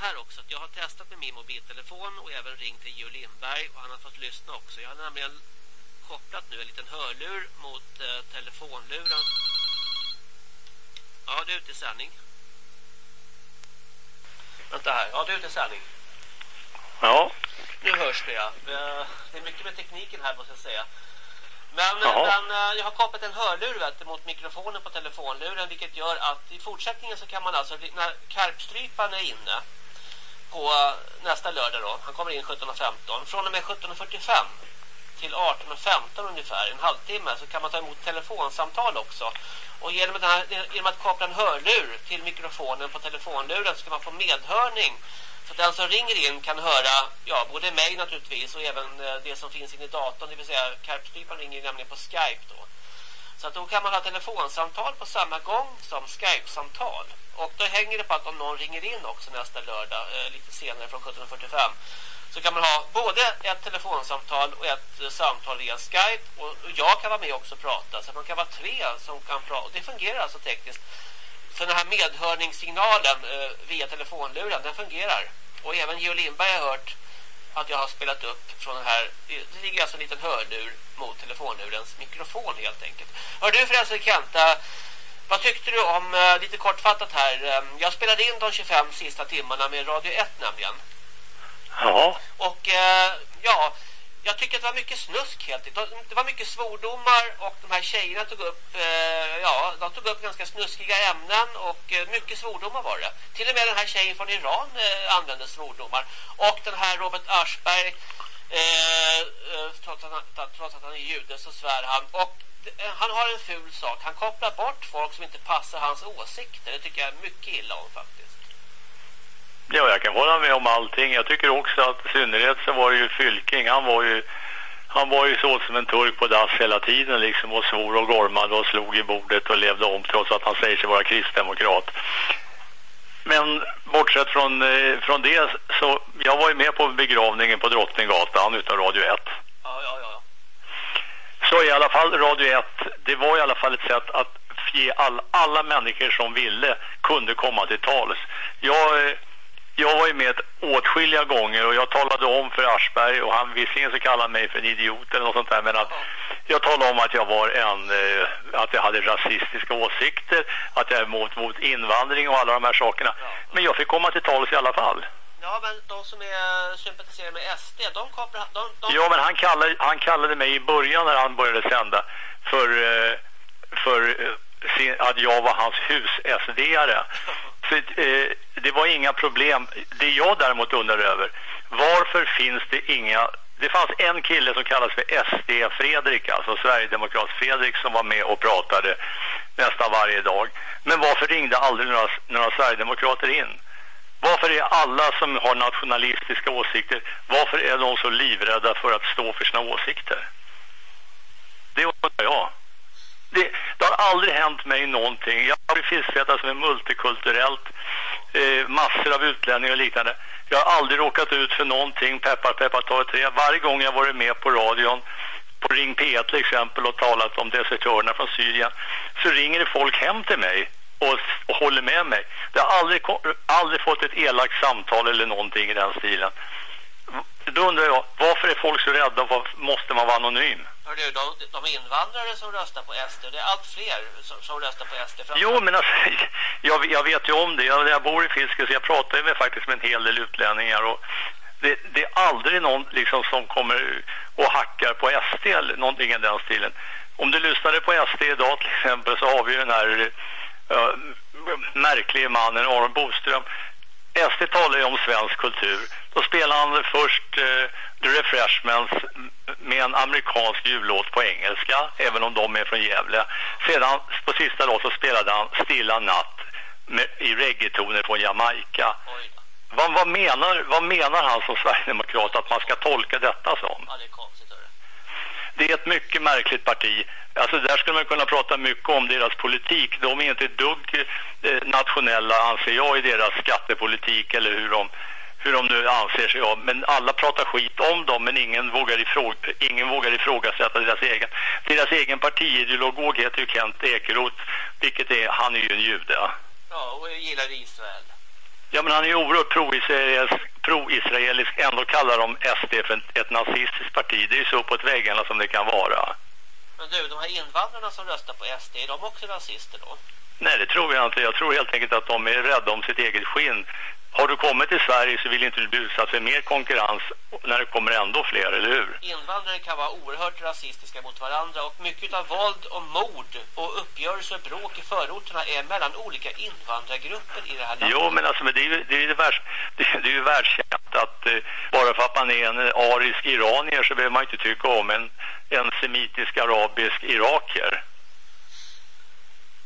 här också. Jag har testat med min mobiltelefon och även ringt till Geo Lindberg och han har fått lyssna också. Jag har nämligen kopplat nu en liten hörlur mot eh, telefonluren. Ja, det är ute i sändning. Vänta här. Ja, det är ute i sändning. Ja. Nu hörs det, ja. Eh, det är mycket med tekniken här, måste jag säga. Men, men eh, jag har kopplat en hörlur vet, mot mikrofonen på telefonluren vilket gör att i fortsättningen så kan man alltså när karpstrypan är inne på eh, nästa lördag då, han kommer in 17.15 från och med 17.45 till 18.15 ungefär, en halvtimme så kan man ta emot telefonsamtal också. Och genom, den här, genom att koppla en hörlur till mikrofonen på telefonluren så kan man få medhörning så den som ringer in kan höra ja, både mig naturligtvis och även eh, det som finns inne i datorn. Det vill säga Karpstypan ringer nämligen på Skype då. Så att då kan man ha telefonsamtal på samma gång som Skype-samtal. Och då hänger det på att om någon ringer in också nästa lördag eh, lite senare från 17.45 så kan man ha både ett telefonsamtal och ett eh, samtal via Skype och, och jag kan vara med också och prata så man kan vara tre som kan prata och det fungerar alltså tekniskt. Så den här medhörningssignalen eh, via telefonluren den fungerar. Och även Geo Lindberg har hört att jag har spelat upp från den här, det ligger alltså en liten hörlur mot telefonlurens mikrofon helt enkelt. Hör du förresten Kenta, vad tyckte du om, eh, lite kortfattat här, eh, jag spelade in de 25 sista timmarna med Radio 1 nämligen. Ja. Och eh, ja, jag tycker att det var mycket snusk helt Det var mycket svordomar och de här tjejerna tog upp eh, ja, de tog upp ganska snuskiga ämnen och eh, mycket svordomar var det. Till och med den här tjejen från Iran eh, använde svordomar. Och den här Robert Aschberg eh, eh trots, att han, trots att han är jude så svär han. Och eh, han har en ful sak. Han kopplar bort folk som inte passar hans åsikter. Det tycker jag är mycket illa om faktiskt. Ja, jag kan hålla med om allting. Jag tycker också att i synnerhet så var det ju Fylking. Han var ju, han var ju så som en turk på dass hela tiden liksom och svor och gormade och slog i bordet och levde om trots att han säger sig vara kristdemokrat. Men bortsett från, eh, från det så jag var ju med på begravningen på Drottninggatan utan Radio 1. Ja, ja, ja. Så i alla fall Radio 1, det var i alla fall ett sätt att ge all, alla människor som ville kunde komma till tals. Jag eh, jag var ju med åtskilliga gånger och jag talade om för Aschberg och han visserligen så kallade mig för en idiot eller något sånt där men att jag talade om att jag var en eh, att jag hade rasistiska åsikter att jag är mot, mot invandring och alla de här sakerna. Men jag fick komma till tals i alla fall. Ja, men de som är sympatiserar med SD, de kopplar... De, de... Ja, men han kallade, han kallade mig i början när han började sända för, eh, för eh, att jag var hans hus-SD-are. Så, eh, det var inga problem. Det jag däremot undrar över, varför finns det inga... Det fanns en kille som kallas för SD Fredrik, alltså Sverigedemokrat Fredrik som var med och pratade nästan varje dag. Men varför ringde aldrig några, några Sverigedemokrater in? Varför är alla som har nationalistiska åsikter, varför är de så livrädda för att stå för sina åsikter? Det undrar jag det, det, har aldrig hänt mig någonting. Jag har fiskfätat som är multikulturellt, eh, massor av utlänningar och liknande. Jag har aldrig råkat ut för någonting, peppar, peppar, ta tre. Varje gång jag varit med på radion, på Ring P1 till exempel och talat om desertörerna från Syrien, så ringer det folk hem till mig och, och håller med mig. Jag har aldrig, aldrig fått ett elakt samtal eller någonting i den stilen. Då undrar jag, varför är folk så rädda? Varför måste man vara anonym? Hör du, de, de invandrare som röstar på SD, det är allt fler som, som röstar på SD. Jo, men alltså, jag, jag vet ju om det. Jag, jag bor i Fiske så jag pratar med faktiskt med en hel del utlänningar och det, det, är aldrig någon liksom, som kommer och hackar på SD eller någonting i den stilen. Om du lyssnade på SD idag till exempel så har vi ju den här uh, märkliga mannen Aron Boström SD talar ju om svensk kultur. Då spelar han först eh, The Refreshments med en amerikansk jullåt på engelska, även om de är från Gävle. Sedan på sista då så spelade han Stilla natt med, i reggaetoner från Jamaica. Vad, vad, menar, vad menar han som Sverigedemokrat att man ska tolka detta som? Ja, det är konstigt. Det är ett mycket märkligt parti. Alltså där skulle man kunna prata mycket om deras politik. De är inte dugg eh, nationella anser jag i deras skattepolitik eller hur de, hur de nu anser sig om. Men alla pratar skit om dem men ingen vågar, ifråg, ingen vågar ifrågasätta deras egen. Deras egen partiideolog heter ju Kent Ekeroth vilket är, han är ju en jude. Ja, och gillar Israel. Ja, men han är ju oerhört pro-israelisk, pro-israelisk. Ändå kallar de SD för ett, ett nazistiskt parti. Det är ju så på ett väggarna som det kan vara. Men du, de här invandrarna som röstar på SD, är de också nazister då? Nej, det tror jag inte. Jag tror helt enkelt att de är rädda om sitt eget skinn. Har du kommit till Sverige så vill inte du bli utsatt för mer konkurrens när det kommer ändå fler, eller hur? Invandrare kan vara oerhört rasistiska mot varandra och mycket av våld och mord och uppgörelser och bråk i förorterna är mellan olika invandrargrupper i det här landet. Jo, men alltså men det är ju, det är ju, världs, det, det är ju världskänt att eh, bara för att man är en arisk iranier så behöver man inte tycka om en, en semitisk arabisk iraker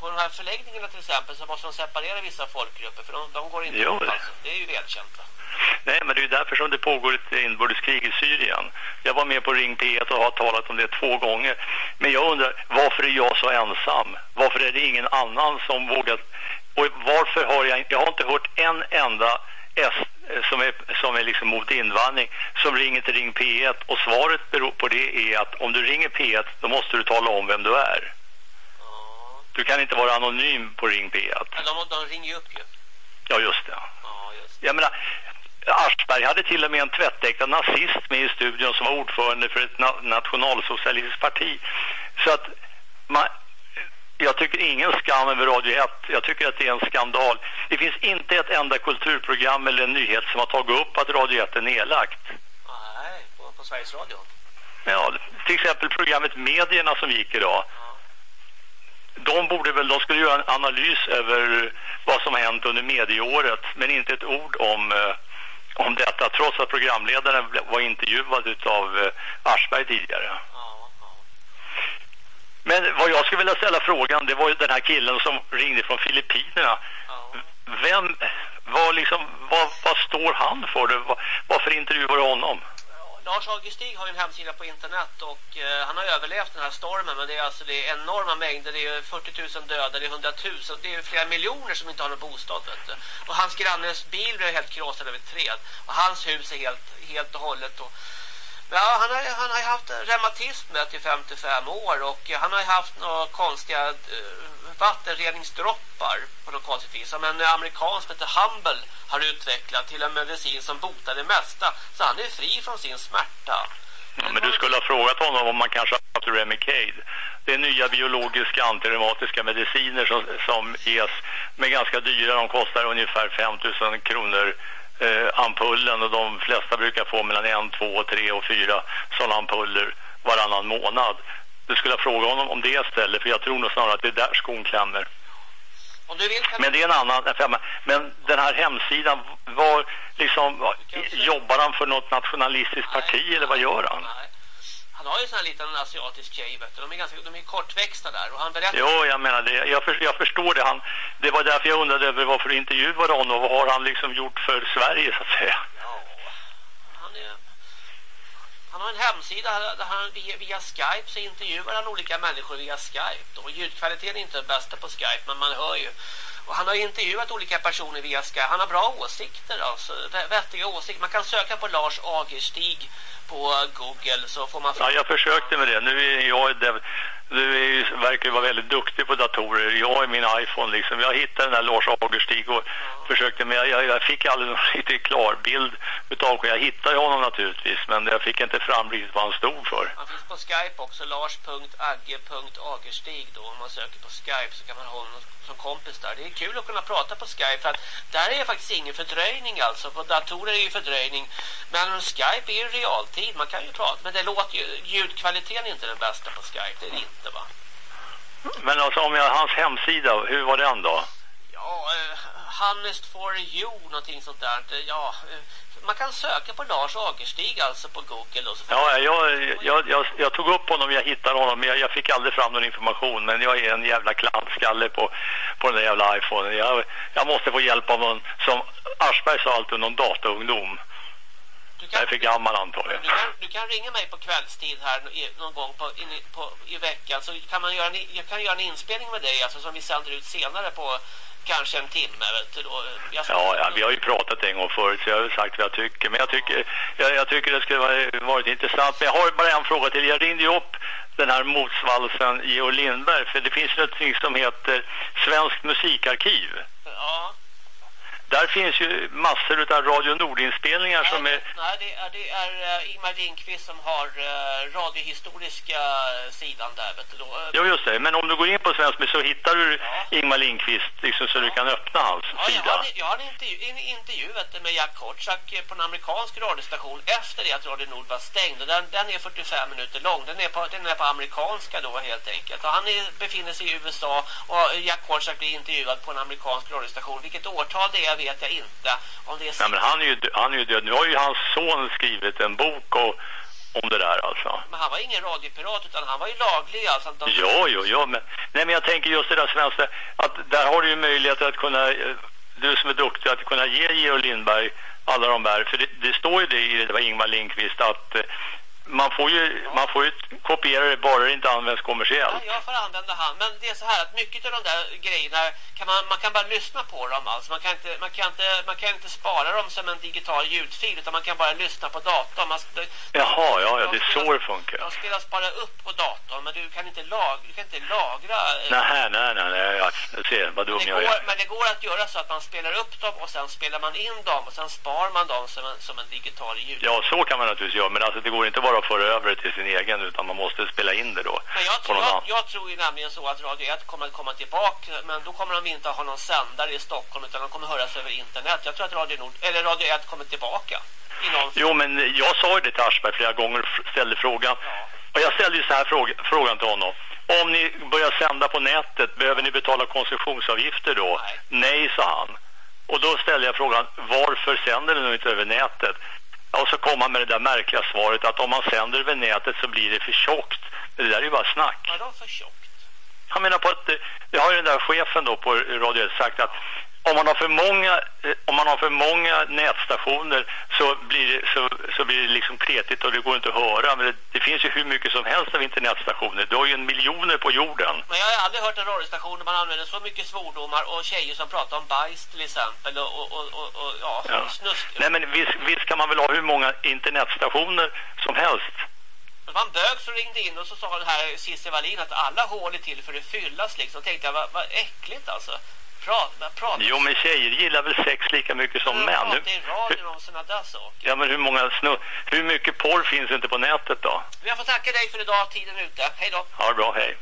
på de här förläggningarna till exempel så måste de separera vissa folkgrupper för de, de går inte jo. Alltså. Det är ju välkänt va? Nej, men det är därför som det pågår ett inbördeskrig i Syrien. Jag var med på Ring P1 och har talat om det två gånger. Men jag undrar, varför är jag så ensam? Varför är det ingen annan som vågar... Och varför har jag... Jag har inte hört en enda S som är, som är liksom mot invandring som ringer till Ring P1 och svaret beror på det är att om du ringer P1 då måste du tala om vem du är. Du kan inte vara anonym på Ring P1. Men de, de ringer ju upp ju. Ja, just det. Ja, just det. Jag menar, Aschberg hade till och med en tvättäkta nazist med i studion som var ordförande för ett na nationalsocialistiskt parti. Så att man, jag tycker ingen skam över Radio 1. Jag tycker att det är en skandal. Det finns inte ett enda kulturprogram eller en nyhet som har tagit upp att Radio 1 är nedlagt. Nej, på, på Sveriges Radio. Ja, till exempel programmet Medierna som gick idag. Ja de borde väl, de skulle göra en analys över vad som har hänt under medieåret men inte ett ord om, eh, om detta trots att programledaren var intervjuad av eh, Aschberg tidigare. Men vad jag skulle vilja ställa frågan det var ju den här killen som ringde från Filippinerna. Vem, vad, liksom, vad, vad står han för? Det? Varför intervjuar du honom? Lars Augustig har ju en hemsida på internet och eh, han har överlevt den här stormen men det är alltså det är enorma mängder, det är 40 000 döda, det är 100 000, det är flera miljoner som inte har någon bostad vet du. Och hans grannes bil blev helt krossad av ett träd. Och hans hus är helt, helt och hållet och Ja, han har, han har haft reumatism i 55 år och han har haft några konstiga eh, vattenreningsdroppar på något konstigt vis. Som en amerikan som heter Humble har utvecklat till en medicin som botar det mesta. Så han är fri från sin smärta. Ja, men du skulle ha frågat honom om man kanske har haft Remicade. Det är nya biologiska antireumatiska mediciner som, som ges med ganska dyra. De kostar ungefär 5 000 kronor eh, ampullen och de flesta brukar få mellan 1, 2, 3 och 4 sådana ampuller varannan månad. Du skulle fråga honom om det istället för jag tror nog snarare att det är där skon klämmer. Vill, men det är en annan men den här hemsidan var liksom jobbar han för något nationalistiskt nej, parti eller vad gör han? Nej. Han har ju sån här liten asiatisk tjej vet du. De är ganska de är kortväxta där och han berättar Jo, jag menar det. Jag, för, jag förstår det han det var därför jag undrade över varför du intervjuade honom och vad har han liksom gjort för Sverige så att säga. Ja. Han har en hemsida där han via, via Skype så intervjuar han olika människor via Skype. Och ljudkvaliteten är inte den bästa på Skype men man hör ju. Och han har intervjuat olika personer via Skype. Han har bra åsikter alltså, vettiga åsikter. Man kan söka på Lars Agerstig på Google så får man... Ja, jag försökte med det. Nu är jag du är verkar vara väldigt duktig på datorer. Jag har min iPhone liksom. Jag hittade den där Lars Agerstig och ja. försökte med. Jag, jag, fick aldrig någon riktigt klar bild utav Jag hittade honom naturligtvis men jag fick inte fram riktigt vad han stod för. Han finns på Skype också. Lars.agge.agerstig då. Om man söker på Skype så kan man ha honom som kompis där. Det är kul att kunna prata på Skype för att där är faktiskt ingen fördröjning alltså. På datorer är ju fördröjning. Men Skype är ju realtid. Man kan ju prata. Men det låter ju, ljudkvaliteten är inte den bästa på Skype. Det är det inte va? Men alltså om jag hans hemsida, hur var den då? Honest for you, någonting sånt där. Ja, uh, man kan söka på Lars Agerstig alltså på Google. Och så ja, jag, jag, jag, jag, tog upp honom, jag hittade honom, men jag, jag, fick aldrig fram någon information. Men jag är en jävla klantskalle på, på den där jävla iPhone. Jag, jag måste få hjälp av någon, som Aschberg sa alltid, någon dataungdom. Du kan, jag är för gammal antagligen. Du kan, du kan ringa mig på kvällstid här någon gång på, in, på, i veckan så kan man göra en, jag kan göra en inspelning med dig alltså, som vi sänder ut senare på kanske en timme. Vet då. ja, ja, vi har ju pratat en gång förut så jag har sagt vad jag tycker. Men jag tycker, jag, jag tycker det skulle vara varit intressant. Men jag har bara en fråga till. Jag ringde ju upp den här motsvalsen Georg Lindberg. För det finns något som heter Svenskt musikarkiv. Där finns ju massor av Radio Nord-inspelningar som är... Nej, det är, det är uh, Ingmar Lindqvist som har uh, radiohistoriska sidan där, vet du då. Jo, just det. Men om du går in på Svensk så hittar du ja. Ingmar Lindqvist liksom, så ja. du kan öppna hans ja, sida. Jag har, jag har en intervju, en intervju med Jack Kortsak på en amerikansk radiostation efter det att Radio Nord var stängd. Och den, den är 45 minuter lång. Den är på, den är på amerikanska då helt enkelt. Och han är, befinner sig i USA och Jack Kortsak blir intervjuad på en amerikansk radiostation. Vilket årtal det är vet jag inte. Om det är Nej, men han är, ju, han är ju död. Nu har ju hans son skrivit en bok och om det där alltså. Men han var ingen radiopirat utan han var ju laglig alltså. De... Jo, jo, jo. Men, nej, men jag tänker just det där svenska. Att där har du ju möjlighet att kunna, eh, du som är duktig, att kunna ge Georg Lindberg alla de där. För det, det står ju det i det var Ingmar Lindqvist att eh, man får ju, ja. man får ju kopiera det bara det inte används kommersiellt. Ja, jag får använda han. Men det är så här att mycket av de där grejerna kan man, man kan bara lyssna på dem alltså. Man kan inte, man kan inte, man kan inte spara dem som en digital ljudfil utan man kan bara lyssna på datorn. Man, Jaha, ja, ja, det är så det funkar. De spelas bara upp på datorn men du kan inte, lag, du kan inte lagra. Eh, nej, nej, nej, nej, jag ser vad dum jag är. Men det går att göra så att man spelar upp dem och sen spelar man in dem och sen spar man dem som en, som en digital ljud. Ja, så kan man naturligtvis göra men alltså det går inte bara bara föra över det till sin egen utan man måste spela in det då. Men jag, tror, jag, jag, tror ju nämligen så att Radio 1 kommer att komma tillbaka men då kommer de inte ha någon sändare i Stockholm utan de kommer höras över internet. Jag tror att Radio, Nord, eller Radio 1 kommer tillbaka. Jo men jag sa ju det till Aschberg flera gånger och ställde frågan. Ja. Och jag ställde ju så här fråga, frågan till honom. Om ni börjar sända på nätet, behöver ni betala koncessionsavgifter då? Nej, Nej sa han. Och då ställde jag frågan, varför sänder ni inte över nätet? Och så kom han med det där märkliga svaret att om man sänder över nätet så blir det för tjockt. Det där är ju bara snack. Vadå för tjockt? Han menar på att, det har ju den där chefen då på radio sagt att om man har för många eh, om man har för många nätstationer så blir det, så, så blir det liksom kretigt och det går inte att höra men det, det, finns ju hur mycket som helst av internetstationer du har ju en miljoner på jorden men jag har aldrig hört en radiostation där man använder så mycket svordomar och tjejer som pratar om bajs till exempel och, och, och, och ja, ja. snusk nej men visst, visst kan man väl ha hur många internetstationer som helst det var en bög som ringde in och så sa den här Cissi Wallin att alla hål är till för att fyllas liksom. tänkte jag, vad, vad äckligt alltså. Prata, prata. Jo, men tjejer gillar väl sex lika mycket som män. Är om där saker. Ja, men hur många snu hur mycket porr finns inte på nätet då? Jag får tacka dig för idag, tiden ute. Hej då. Ha det bra, hej.